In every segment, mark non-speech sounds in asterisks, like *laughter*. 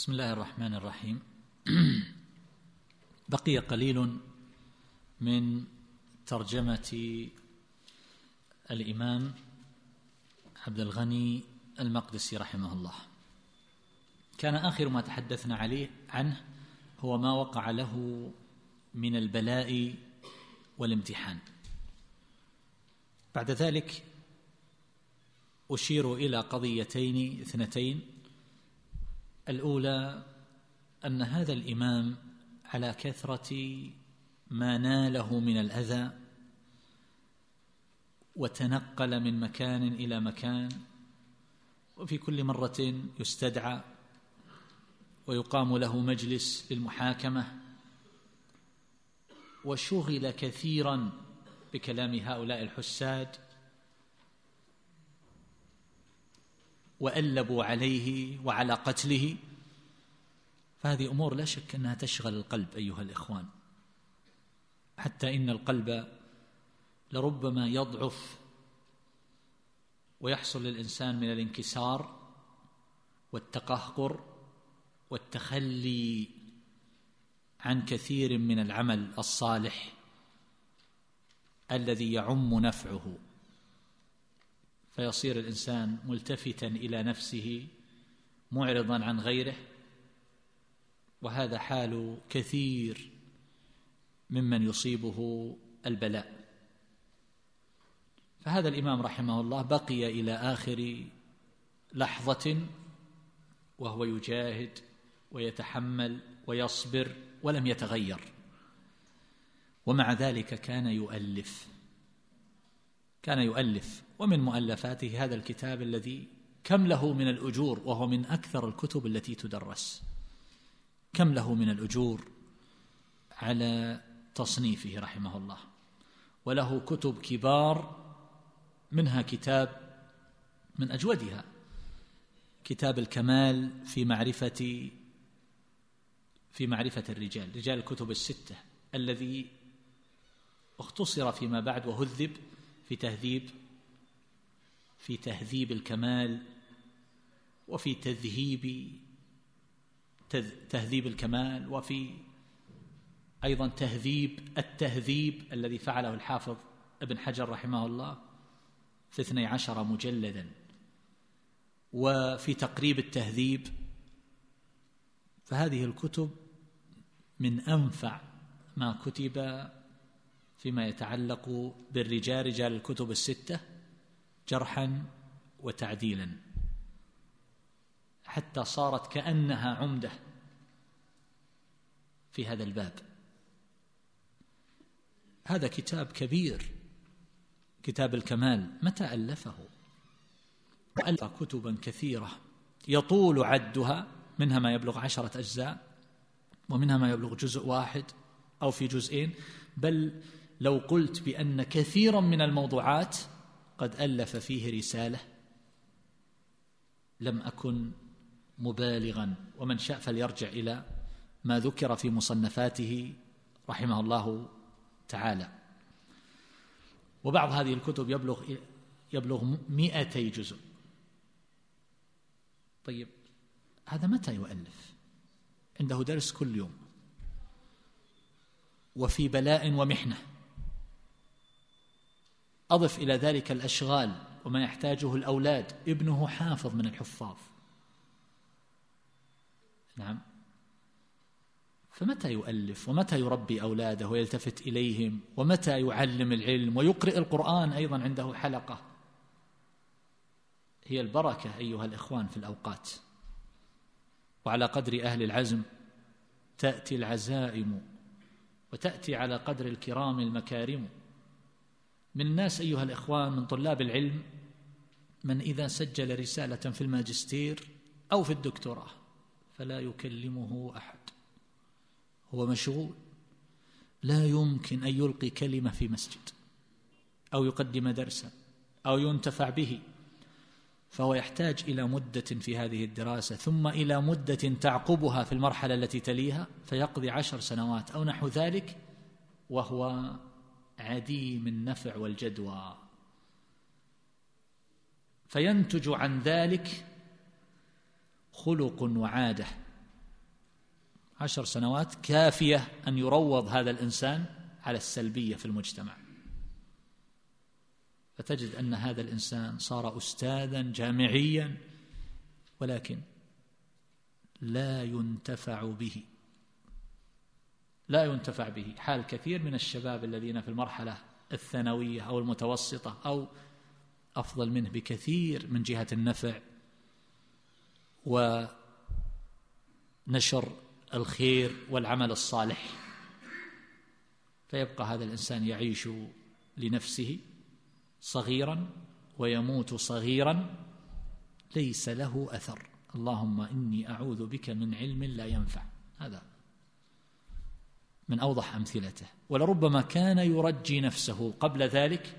بسم الله الرحمن الرحيم. *clears throat* بقي قليل من ترجمة الإمام عبد الغني المقدسي رحمه الله. كان آخر ما تحدثنا عليه عنه هو ما وقع له من البلاء والامتحان. بعد ذلك أشير إلى قضيتين اثنتين الأولى أن هذا الإمام على كثرة ما ناله من الأذى وتنقل من مكان إلى مكان وفي كل مرة يستدعى ويقام له مجلس للمحاكمة وشغل كثيرا بكلام هؤلاء الحساد وألبوا عليه وعلى قتله. فهذه أمور لا شك أنها تشغل القلب أيها الإخوان. حتى إن القلب لربما يضعف ويحصل للإنسان من الانكسار والتقهقر والتخلي عن كثير من العمل الصالح الذي يعم نفعه. فيصير الإنسان ملتفتا إلى نفسه معرضا عن غيره وهذا حال كثير ممن يصيبه البلاء. فهذا الإمام رحمه الله بقي إلى آخر لحظة وهو يجاهد ويتحمل ويصبر ولم يتغير ومع ذلك كان يؤلف. كان يؤلف ومن مؤلفاته هذا الكتاب الذي كم له من الأجور وهو من أكثر الكتب التي تدرس. كم له من الأجور على تصنيفه رحمه الله. وله كتب كبار منها كتاب من أجودها. كتاب الكمال في معرفة في معرفة الرجال رجال الكتب الستة الذي اختصر فيما بعد وهذب في تهذيب في تهذيب الكمال وفي تذهيب تهذيب الكمال وفي أيضا تهذيب التهذيب الذي فعله الحافظ ابن حجر رحمه الله في اثني عشر مجلدا. وفي تقريب التهذيب فهذه الكتب من أنفع ما كتب فيما يتعلق بالرجال رجال الكتب الستة جرحا وتعديلا. حتى صارت كأنها عمدة في هذا الباب. هذا كتاب كبير كتاب الكمال. متى ألفه؟ وألف كتبا كثيرة. يطول عدها منها ما يبلغ عشرة أجزاء ومنها ما يبلغ جزء واحد أو في جزئين بل لو قلت بأن كثيرا من الموضوعات قد ألف فيه رسالة لم أكن مبالغا. ومن شاء فليرجع إلى ما ذكر في مصنفاته رحمه الله تعالى. وبعض هذه الكتب يبلغ يبلغ مئتي جزء. طيب هذا متى يؤلف؟ عنده درس كل يوم. وفي بلاء ومحنة. أضف إلى ذلك الأشغال وما يحتاجه الأولاد ابنه حافظ من الحفاظ. نعم. فمتى يؤلف؟ ومتى يربي أولاده ويلتفت إليهم؟ ومتى يعلم العلم ويقرئ القرآن أيضا عنده حلقة؟ هي البركة أيها الإخوان في الأوقات. وعلى قدر أهل العزم تأتي العزائم وتأتي على قدر الكرام المكارم. من الناس أيها الإخوان من طلاب العلم من إذا سجل رسالة في الماجستير أو في الدكتوراه فلا يكلمه أحد. هو مشغول. لا يمكن أن يلقي كلمة في مسجد أو يقدم درسا أو ينتفع به. فهو يحتاج إلى مدة في هذه الدراسة ثم إلى مدة تعقبها في المرحلة التي تليها فيقضي عشر سنوات أو نحو ذلك وهو عديم النفع والجدوى. فينتج عن ذلك خلق وعادة. عشر سنوات كافية أن يروض هذا الإنسان على السلبية في المجتمع. فتجد أن هذا الإنسان صار أستاذا جامعيا ولكن لا ينتفع به. لا ينتفع به. حال كثير من الشباب الذين في المرحلة الثانوية أو المتوسطة أو أفضل منه بكثير من جهة النفع ونشر الخير والعمل الصالح. فيبقى هذا الإنسان يعيش لنفسه صغيرا ويموت صغيرا ليس له أثر. اللهم إني أعوذ بك من علم لا ينفع. هذا من أوضح أمثلته. ولربما كان يرجي نفسه قبل ذلك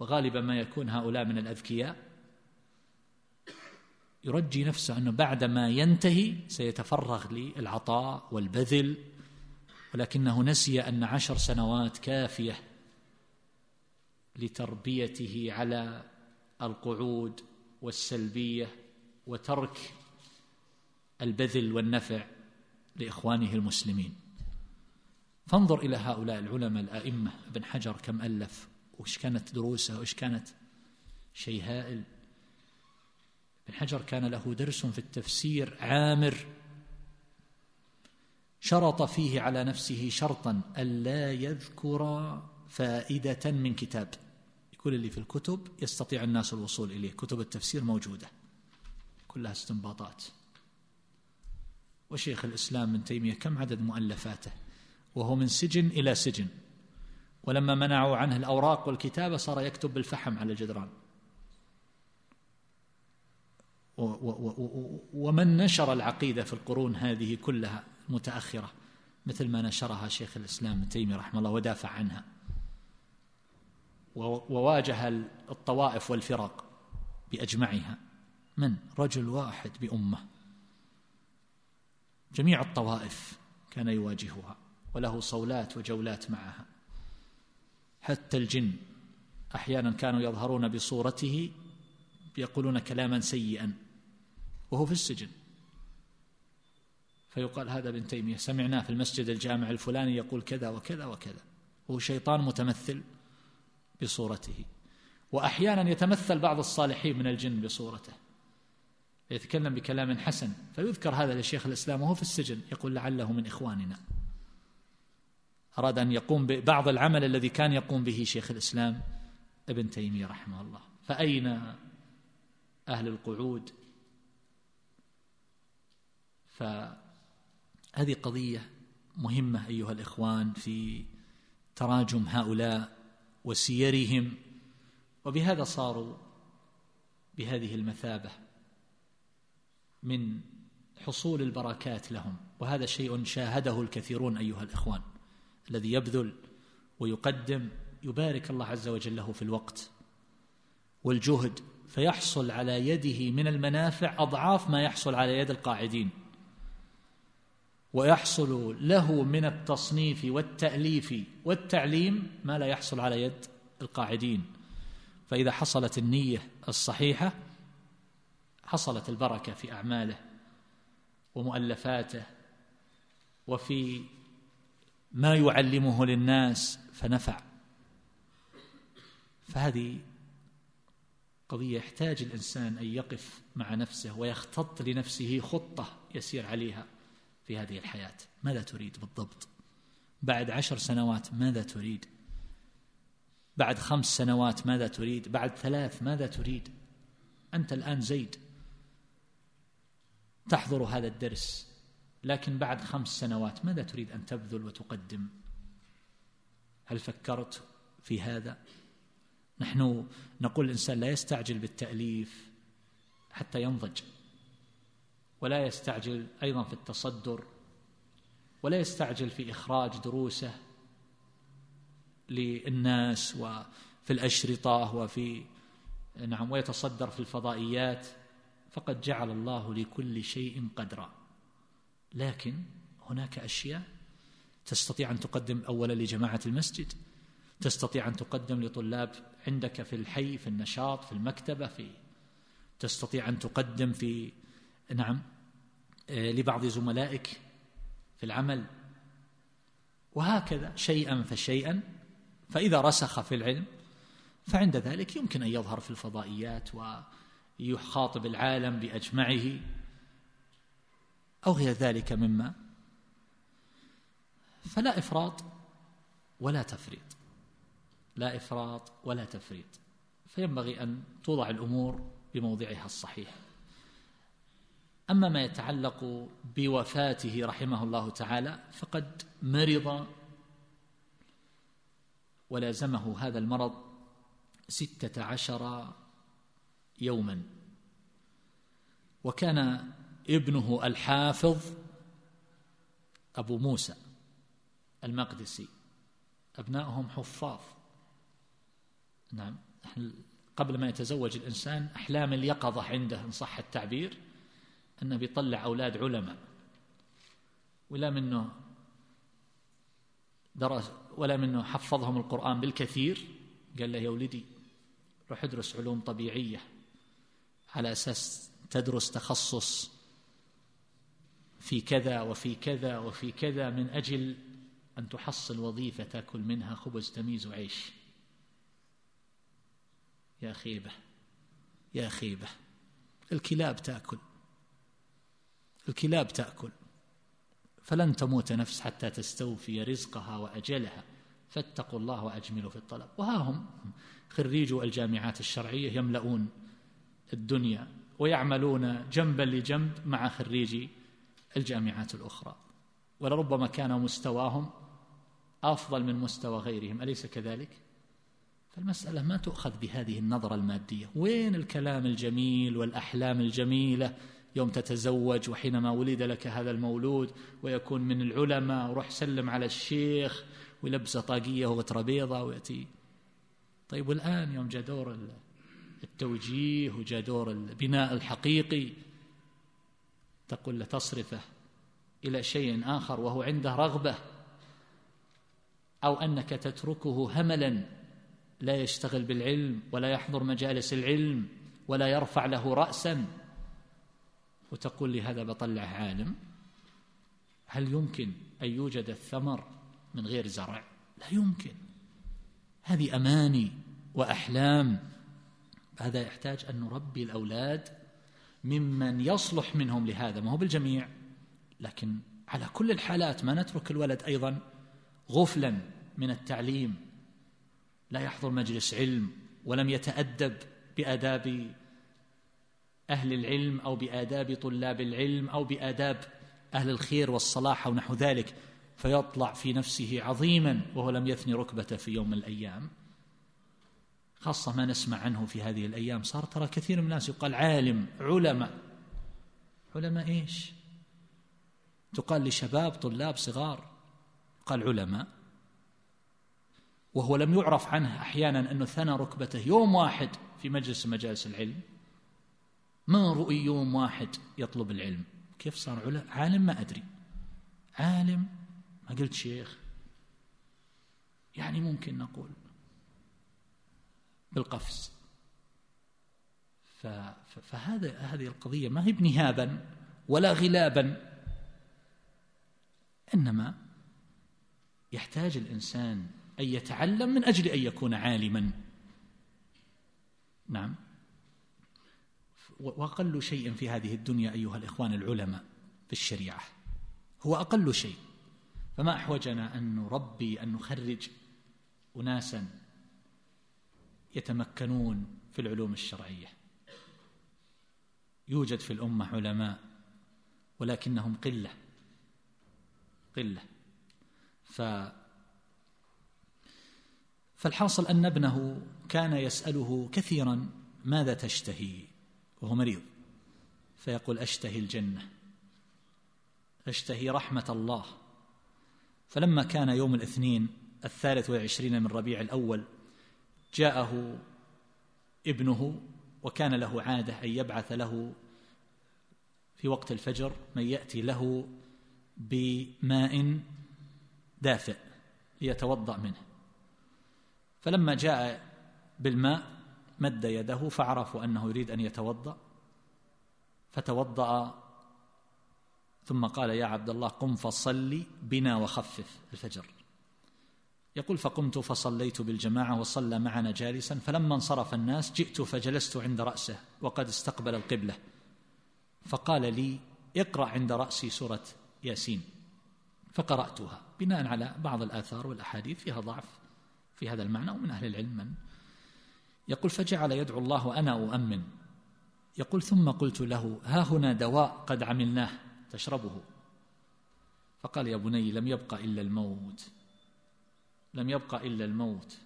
وغالبا ما يكون هؤلاء من الأذكياء يرجي نفسه أنه بعدما ينتهي سيتفرغ للعطاء والبذل ولكنه نسي أن عشر سنوات كافية لتربيته على القعود والسلبية وترك البذل والنفع لإخوانه المسلمين. فانظر إلى هؤلاء العلماء الأئمة. ابن حجر كم ألف؟ وإيش كانت دروسه؟ وإيش كانت شيء هائل ابن حجر كان له درس في التفسير عامر. شرط فيه على نفسه شرطا ألا يذكر فائدة من كتاب. يقول اللي في الكتب يستطيع الناس الوصول إليه. كتب التفسير موجودة كلها استنباطات. وشيخ الإسلام من تيمية كم عدد مؤلفاته؟ وهو من سجن إلى سجن. ولما منعوا عنه الأوراق والكتابة صار يكتب بالفحم على الجدران. ومن نشر العقيدة في القرون هذه كلها متأخرة مثل ما نشرها شيخ الإسلام ابن تيمية رحمه الله ودافع عنها. وواجه الطوائف والفرق بأجمعها. من؟ رجل واحد بأمة. جميع الطوائف كان يواجهها. وله صولات وجولات معها. حتى الجن أحيانا كانوا يظهرون بصورته يقولون كلاما سيئا وهو في السجن. فيقال هذا ابن تيمية سمعناه في المسجد الجامع الفلاني يقول كذا وكذا وكذا. وهو شيطان متمثل بصورته. وأحيانا يتمثل بعض الصالحين من الجن بصورته. يتكلم بكلام حسن. فيذكر هذا لشيخ الإسلام وهو في السجن يقول لعله من إخواننا. أراد أن يقوم ببعض العمل الذي كان يقوم به شيخ الإسلام ابن تيمية رحمه الله. فأين أهل القعود؟ فهذه قضية مهمة أيها الإخوان في تراجم هؤلاء وسيرهم وبهذا صاروا بهذه المثابة من حصول البركات لهم وهذا شيء شاهده الكثيرون أيها الإخوان. الذي يبذل ويقدم يبارك الله عز وجل له في الوقت والجهد فيحصل على يده من المنافع أضعاف ما يحصل على يد القاعدين ويحصل له من التصنيف والتأليف والتعليم ما لا يحصل على يد القاعدين فإذا حصلت النية الصحيحة حصلت البركة في أعماله ومؤلفاته وفي ما يعلمه للناس فنفع. فهذه قضية يحتاج الإنسان أن يقف مع نفسه ويختط لنفسه خطة يسير عليها في هذه الحياة. ماذا تريد بالضبط؟ بعد عشر سنوات ماذا تريد؟ بعد خمس سنوات ماذا تريد؟ بعد ثلاث ماذا تريد؟ أنت الآن زيد. تحضر هذا الدرس. لكن بعد خمس سنوات ماذا تريد أن تبذل وتقدم؟ هل فكرت في هذا؟ نحن نقول الإنسان لا يستعجل بالتأليف حتى ينضج ولا يستعجل أيضا في التصدر ولا يستعجل في إخراج دروسه للناس وفي الأشرطة وفي نعم ويتصدر في الفضائيات. فقد جعل الله لكل شيء قدرا. لكن هناك أشياء تستطيع أن تقدم أولا لجماعة المسجد تستطيع أن تقدم لطلاب عندك في الحي في النشاط في المكتبة في تستطيع أن تقدم في نعم آه، لبعض زملائك في العمل. وهكذا شيئا فشيئا. فإذا رسخ في العلم فعند ذلك يمكن أن يظهر في الفضائيات ويخاطب العالم بأجمعه. أو غير ذلك مما. فلا إفراط ولا تفريط. لا إفراط ولا تفريط. فينبغي أن توضع الأمور بموضعها الصحيح. أما ما يتعلق بوفاته رحمه الله تعالى فقد مرض ولازمه هذا المرض ستة عشر يوما. وكان ابنه الحافظ أبو موسى المقدسي. أبنائهم حفاظ. نعم قبل ما يتزوج الإنسان أحلام اليقظة عنده إن صح التعبير أنه بيطلع أولاد علماء. ولا منه درس ولا منه حفظهم القرآن بالكثير. قال له يا ولدي روح ادرس علوم طبيعية على أساس تدرس تخصص في كذا وفي كذا وفي كذا من أجل أن تحصل وظيفة تأكل منها خبز تميز وعيش يا خيبة يا خيبة الكلاب تأكل الكلاب تأكل. فلن تموت نفس حتى تستوفي رزقها وأجلها. فاتقوا الله وأجملوا في الطلب. وها هم خريجو الجامعات الشرعية يملؤون الدنيا ويعملون جنبا لجنب مع خريجي الجامعات الأخرى ولربما كان مستواهم أفضل من مستوى غيرهم أليس كذلك؟ فالمسألة ما تؤخذ بهذه النظرة المادية. وين الكلام الجميل والأحلام الجميلة؟ يوم تتزوج وحينما ولد لك هذا المولود ويكون من العلماء وروح سلم على الشيخ ويلبسه طاقية وغترة بيضة ويأتي. طيب والآن يوم جاء دور التوجيه وجاء دور البناء الحقيقي تقول له تصرفه إلى شيء آخر وهو عنده رغبة أو أنك تتركه هملا لا يشتغل بالعلم ولا يحضر مجالس العلم ولا يرفع له رأسا وتقول لي هذا بطلع عالم هل يمكن أن يوجد الثمر من غير زرع؟ لا يمكن. هذه أماني وأحلام. هذا يحتاج أن نربي الأولاد ممن يصلح منهم لهذا ما هو بالجميع لكن على كل الحالات ما نترك الولد أيضا غفلا من التعليم لا يحضر مجلس علم ولم يتأدب بآداب أهل العلم أو بآداب طلاب العلم أو بآداب أهل الخير والصلاح أو نحو ذلك فيطلع في نفسه عظيما وهو لم يثني ركبته في يوم من الأيام. خاصة ما نسمع عنه في هذه الأيام صار ترى كثير من الناس يقال عالم علماء. علماء إيش؟ تقال لشباب طلاب صغار قال علماء. وهو لم يعرف عنه أحيانا أنه ثنى ركبته يوم واحد في مجلس مجالس العلم. ما رؤي يوم واحد يطلب العلم؟ كيف صار عالم ما أدري. عالم ما قلت شيخ. يعني ممكن نقول بالقفز فهذا هذه القضية ما هي بنهابا ولا غلابا إنما يحتاج الإنسان أن يتعلم من أجل أن يكون عالما. نعم. وأقل شيء في هذه الدنيا أيها الإخوان العلماء في الشريعة هو أقل شيء. فما أحوجنا أن نربي أن نخرج أناسا يتمكنون في العلوم الشرعية. يوجد في الأمة علماء ولكنهم قلة قلة. ف فالحاصل أن ابنه كان يسأله كثيرا ماذا تشتهي؟ وهو مريض. فيقول أشتهي الجنة أشتهي رحمة الله. فلما كان يوم الاثنين الثالث والعشرين من ربيع الأول جاءه ابنه وكان له عادة أن يبعث له في وقت الفجر من يأتي له بماء دافئ ليتوضأ منه. فلما جاء بالماء مد يده فعرفوا أنه يريد أن يتوضأ فتوضأ ثم قال يا عبد الله قم فصلي بنا وخفف الفجر. يقول فقمت فصليت بالجماعة وصلى معنا جالسا فلما انصرف الناس جئت فجلست عند رأسه وقد استقبل القبلة. فقال لي اقرأ عند رأسي سورة ياسين. فقرأتها بناء على بعض الآثار والأحاديث فيها ضعف في هذا المعنى ومن أهل العلم من يقول فجعل يدعو الله وأنا أؤمن. يقول ثم قلت له ها هنا دواء قد عملناه تشربه. فقال يا بني لم يبق إلا الموت. لم يبق إلا الموت.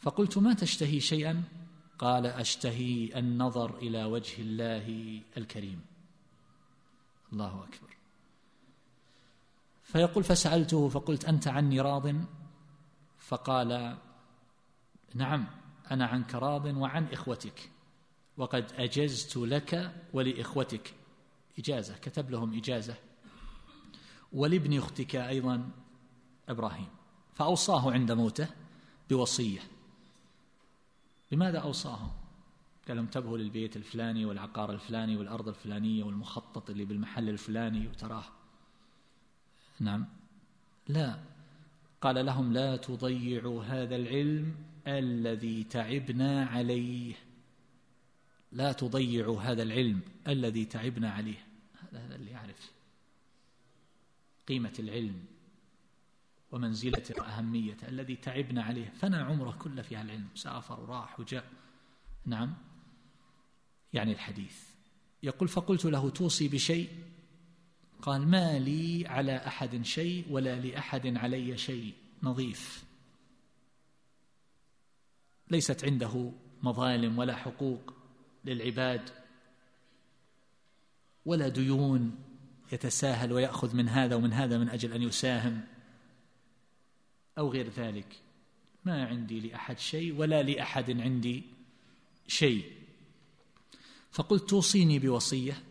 فقلت ما تشتهي شيئا؟ قال أشتهي النظر إلى وجه الله الكريم. الله أكبر. فيقول فسألته فقلت أنت عني راض؟ فقال نعم أنا عنك راض وعن إخوتك. وقد أجزت لك ولإخوتك. إجازة كتب لهم إجازة. ولابن أختك أيضا إبراهيم. فأوصاه عند موته بوصية. لماذا أوصاه؟ قال انتبهوا للبيت الفلاني والعقار الفلاني والأرض الفلانية والمخطط اللي بالمحل الفلاني وتراه. نعم. لا. قال لهم لا تضيعوا هذا العلم الذي تعبنا عليه. لا تضيعوا هذا العلم الذي تعبنا عليه. هذا اللي يعرف قيمة العلم. ومنزلته وأهميته الذي تعبنا عليه. فنى عمره كله في العلم. سافر وراح وجاء. نعم. يعني الحديث. يقول فقلت له توصي بشيء؟ قال ما لي على أحد شيء ولا لأحد علي شيء. نظيف. ليست عنده مظالم ولا حقوق للعباد ولا ديون يتساهل ويأخذ من هذا ومن هذا من أجل أن يساهم. أو غير ذلك. ما عندي لأحد شيء ولا لأحد عندي شيء. فقلت توصيني بوصية.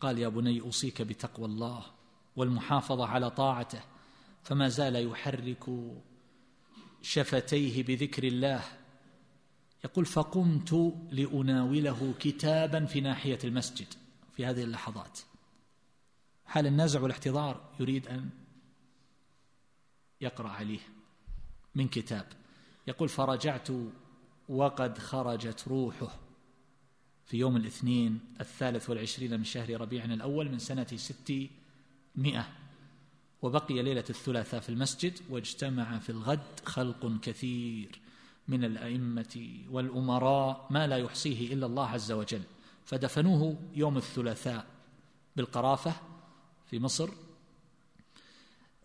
قال يا بني أوصيك بتقوى الله والمحافظة على طاعته فما زال يحرك شفتيه بذكر الله. يقول فقمت لأناوله كتابا في ناحية المسجد في هذه اللحظات. حال النزع والاحتضار يريد أن يقرأ عليه. من كتاب. يقول فرجعت وقد خرجت روحه. في يوم الاثنين الثالث والعشرين من شهر ربيع الأول من سنة ستمائة. وبقي ليلة الثلاثاء في المسجد واجتمع في الغد خلق كثير من الأئمة والأمراء ما لا يحصيه إلا الله عز وجل. فدفنوه يوم الثلاثاء بالقرافة في مصر.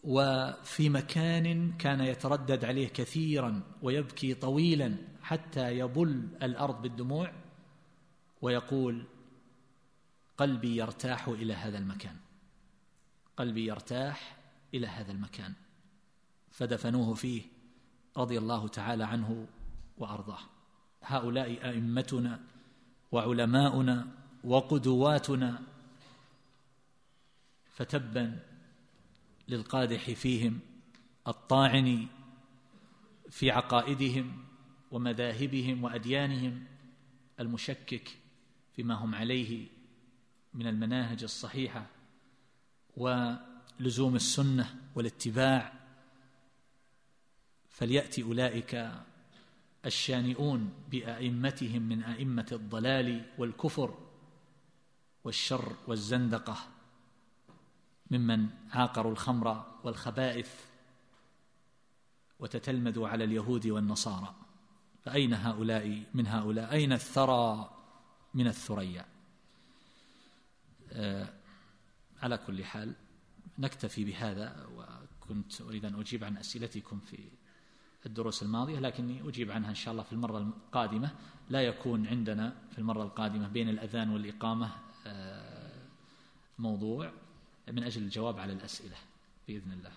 وفي مكان كان يتردد عليه كثيرا ويبكي طويلا حتى يبل الأرض بالدموع ويقول قلبي يرتاح إلى هذا المكان. قلبي يرتاح إلى هذا المكان. فدفنوه فيه رضي الله تعالى عنه وأرضاه. هؤلاء أئمتنا وعلماؤنا وقدواتنا. فتبا للقادح فيهم الطاعن في عقائدهم ومذاهبهم وأديانهم المشكك فيما هم عليه من المناهج الصحيحة ولزوم السنة والاتباع. فليأتي أولئك الشانئون بأئمتهم من أئمة الضلال والكفر والشر والزندقة. ممن عاقروا الخمر والخبائث وتتلمذوا على اليهود والنصارى. فأين هؤلاء من هؤلاء؟ أين الثرى من الثريا؟ آه على كل حال نكتفي بهذا وكنت أريد أن أجيب عن أسئلتكم في الدروس الماضية لكني أجيب عنها إن شاء الله في المرة القادمة. لا يكون عندنا في المرة القادمة بين الأذان والإقامة آه موضوع. من أجل الجواب على الأسئلة بإذن الله.